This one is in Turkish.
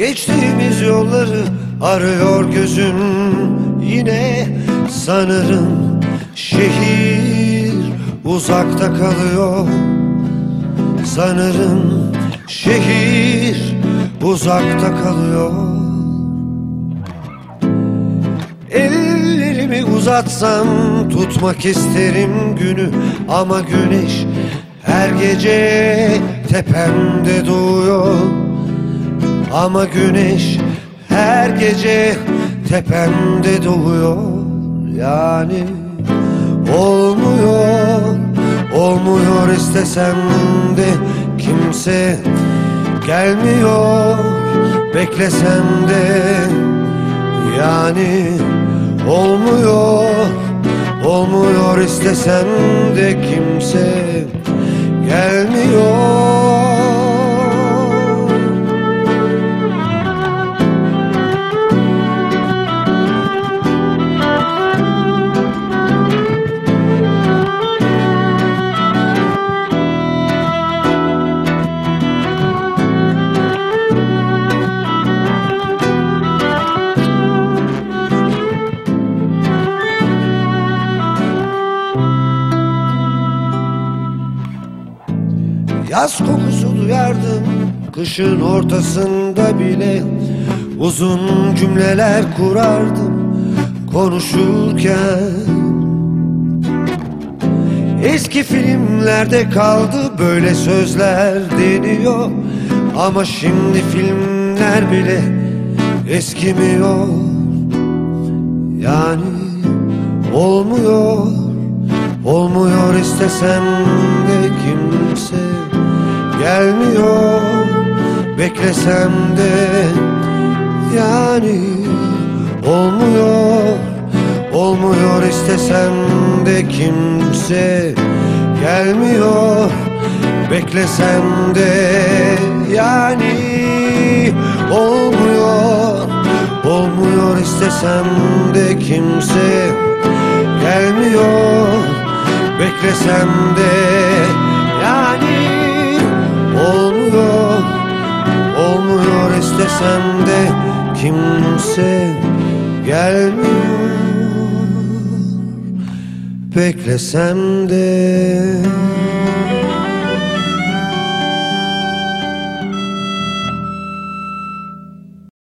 Geçtiğimiz yolları arıyor gözüm. Yine sanırım şehir uzakta kalıyor. Sanırım şehir uzakta kalıyor. Ellerimi uzatsam tutmak isterim günü. Ama güneş her gece tepemde doğuyor Ama güneş her gece tepemde doğuyor. Yani olmuyor, olmuyor istesem de kimse gelmiyor. Beklesem de yani olmuyor Olmuyor istesem de kimse Yaz kokusu duyardım kışın ortasında bile. Uzun cümleler kurardım konuşurken. Eski filmlerde kaldı böyle sözler deniyor. Ama şimdi filmler bile eskimiyor. Yani olmuyor Olmuyor istesem gelmiyor. Beklesem de yani olmuyor. Olmuyor istesem de kimse gelmiyor. Beklesem de yani olmuyor. Olmuyor istesem de kimse gelmiyor. Beklesem de istesem de kimse gelmiyor? Beklesem de